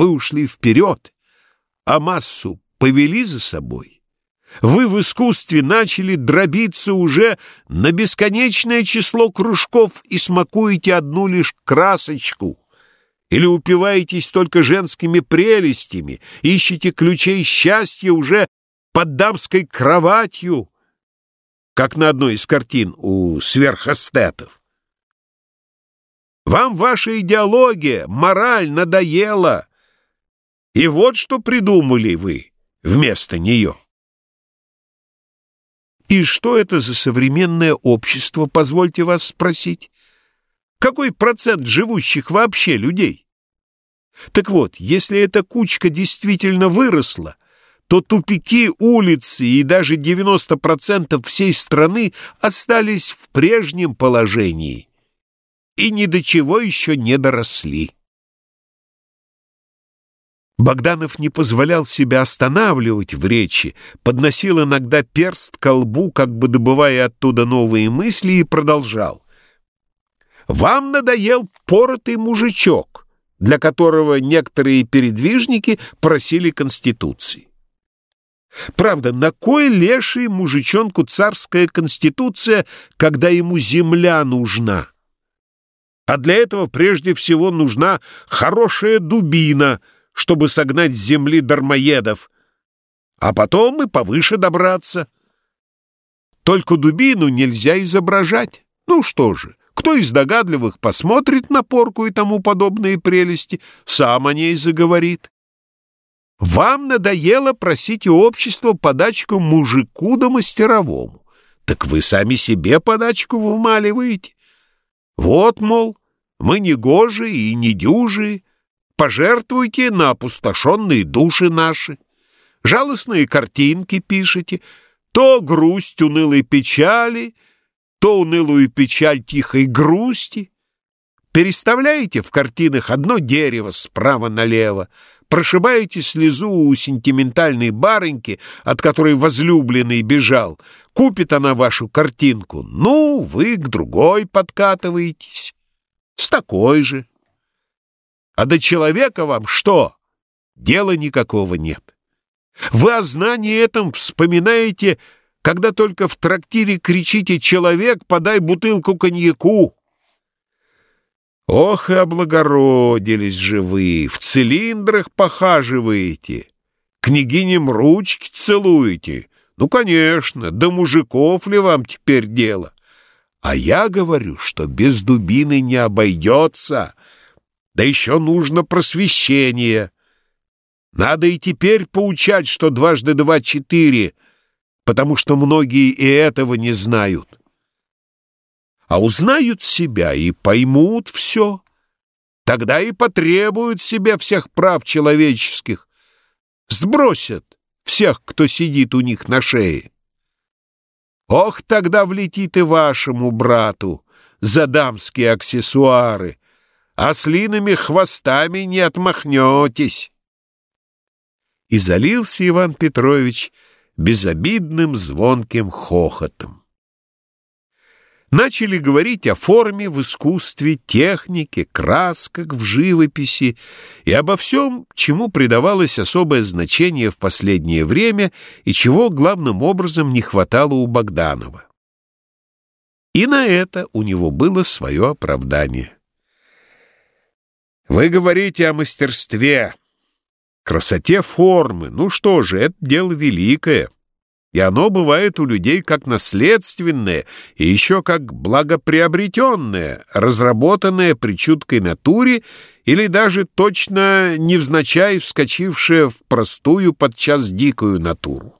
Вы ушли вперед, а массу повели за собой. Вы в искусстве начали дробиться уже на бесконечное число кружков и смакуете одну лишь красочку. Или упиваетесь только женскими прелестями, ищете ключей счастья уже под дамской кроватью, как на одной из картин у сверхэстетов. Вам ваша идеология, мораль надоела, и вот что придумали вы вместо нее. И что это за современное общество, позвольте вас спросить? Какой процент живущих вообще людей? Так вот, если эта кучка действительно выросла, то тупики, улицы и даже 90% всей страны остались в прежнем положении и ни до чего еще не доросли. Богданов не позволял себя останавливать в речи, подносил иногда перст к лбу, как бы добывая оттуда новые мысли, и продолжал. «Вам надоел поротый мужичок, для которого некоторые передвижники просили Конституции. Правда, на кой леший мужичонку царская Конституция, когда ему земля нужна? А для этого прежде всего нужна хорошая дубина — чтобы согнать с земли дармоедов, а потом и повыше добраться. Только дубину нельзя изображать. Ну что же, кто из догадливых посмотрит на порку и тому подобные прелести, сам о ней заговорит. Вам надоело просить у общества подачку мужику да мастеровому. Так вы сами себе подачку вымаливаете. Вот, мол, мы не гожи и не дюжи, Пожертвуйте на опустошенные души наши. Жалостные картинки пишите, то грусть унылой печали, то унылую печаль тихой грусти. Переставляете в картинах одно дерево справа налево, прошибаете слезу у сентиментальной барыньки, от которой возлюбленный бежал, купит она вашу картинку, ну, вы к другой подкатываетесь, с такой же. А до человека вам что? Дела никакого нет. Вы о знании этом вспоминаете, когда только в трактире кричите «Человек, подай бутылку коньяку!» Ох и облагородились же вы, в цилиндрах похаживаете, княгиням ручки целуете. Ну, конечно, до мужиков ли вам теперь дело? А я говорю, что без дубины не обойдется — да еще нужно просвещение. Надо и теперь поучать, что дважды два — четыре, потому что многие и этого не знают. А узнают себя и поймут все, тогда и потребуют себе всех прав человеческих, сбросят всех, кто сидит у них на шее. Ох, тогда влетит и вашему брату за дамские аксессуары, ослиными хвостами не отмахнетесь. И залился Иван Петрович безобидным звонким хохотом. Начали говорить о форме в искусстве, технике, красках в живописи и обо всем, чему придавалось особое значение в последнее время и чего главным образом не хватало у Богданова. И на это у него было свое оправдание. Вы говорите о мастерстве, красоте формы. Ну что же, это дело великое. И оно бывает у людей как наследственное и еще как благоприобретенное, разработанное при чуткой натуре или даже точно невзначай вскочившее в простую подчас дикую натуру.